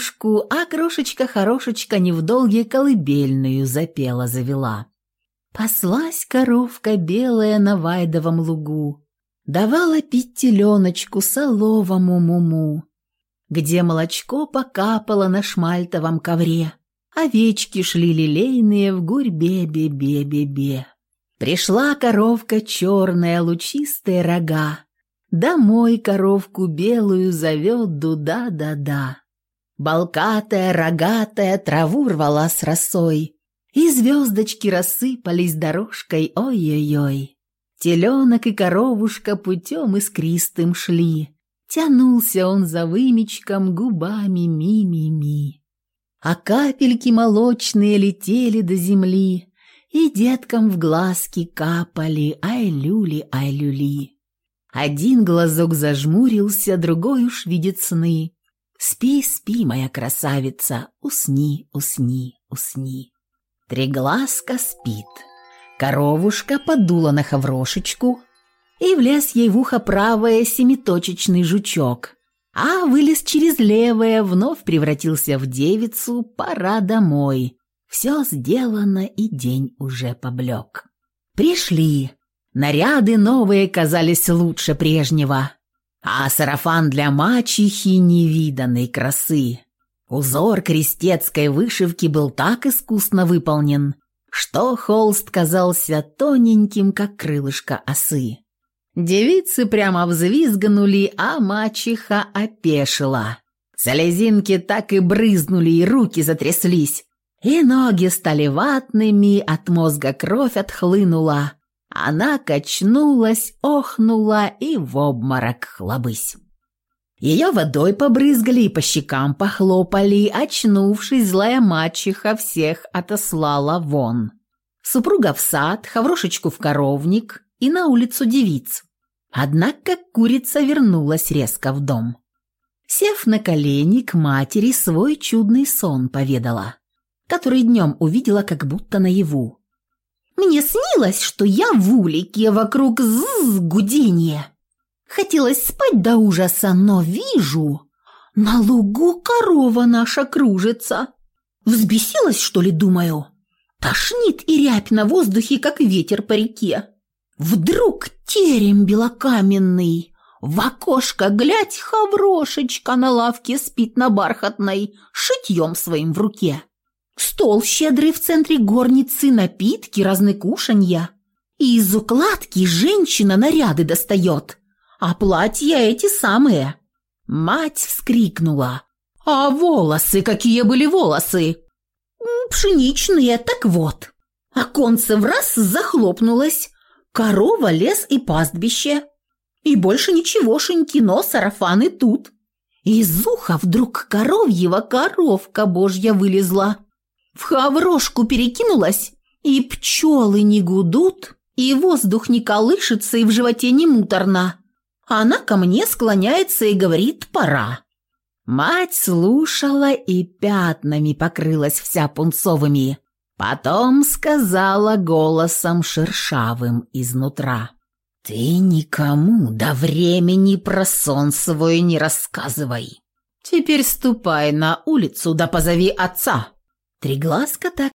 коровушку, а крошечка-хорошечка не в долге колыбельную запела-завела. Паслась коровка белая на вайдовом лугу, давала пить теленочку соловому муму, где молочко покапало на шмальтовом ковре, овечки шли лилейные в гурьбе бе-бе-бе-бе. Пришла коровка черная, лучистые рога, домой коровку белую зовет дуда-да-да. Балкатая, рогатая, траву рвала с росой, и звездочки рассыпались дорожкой, ой-ой-ой. Теленок и коровушка путем искристым шли. Тянулся он за вымечком губами ми-ми-ми. А капельки молочные летели до земли, И деткам в глазки капали, ай-люли, ай-люли. Один глазок зажмурился, другой уж видит сны. Спи, спи, моя красавица, усни, усни, усни. Треглазка спит. Коровушка подула на хаврошечку, и влез ей в ухо правое семиточечный жучок, а вылез через левое, вновь превратился в девицу, пора домой. Все сделано, и день уже поблек. Пришли. Наряды новые казались лучше прежнего, а сарафан для мачехи невиданной красы. Узор крестецкой вышивки был так искусно выполнен, что холст казался тоненьким, как крылышко осы. Девицы прямо взвизгнули, а мачеха опешила. Слезинки так и брызнули, и руки затряслись, и ноги стали ватными, от мозга кровь отхлынула. Она качнулась, охнула и в обморок хлобысь. Ее водой побрызгали и по щекам похлопали, очнувшись, злая мачеха всех отослала вон. Супруга в сад, хаврошечку в коровник и на улицу девиц. Однако курица вернулась резко в дом. Сев на колени к матери, свой чудный сон поведала, который днем увидела как будто наяву. «Мне снилось, что я в улике, вокруг з гудение. Хотелось спать до ужаса, но вижу, на лугу корова наша кружится. Взбесилась, что ли, думаю? Тошнит и рябь на воздухе, как ветер по реке. Вдруг терем белокаменный, в окошко глядь, хаврошечка на лавке спит на бархатной, шитьем своим в руке. Стол щедрый в центре горницы, напитки, разные кушанья. И из укладки женщина наряды достает а платья эти самые». Мать вскрикнула. «А волосы, какие были волосы?» «Пшеничные, так вот». Оконце в раз захлопнулось. Корова, лес и пастбище. И больше ничегошеньки, но сарафаны тут. Из уха вдруг коровьего коровка божья вылезла. В хаврошку перекинулась, и пчелы не гудут, и воздух не колышется, и в животе не муторно она ко мне склоняется и говорит «пора». Мать слушала и пятнами покрылась вся пунцовыми. Потом сказала голосом шершавым изнутра. «Ты никому до времени про сон свой не рассказывай. Теперь ступай на улицу да позови отца». Триглазка так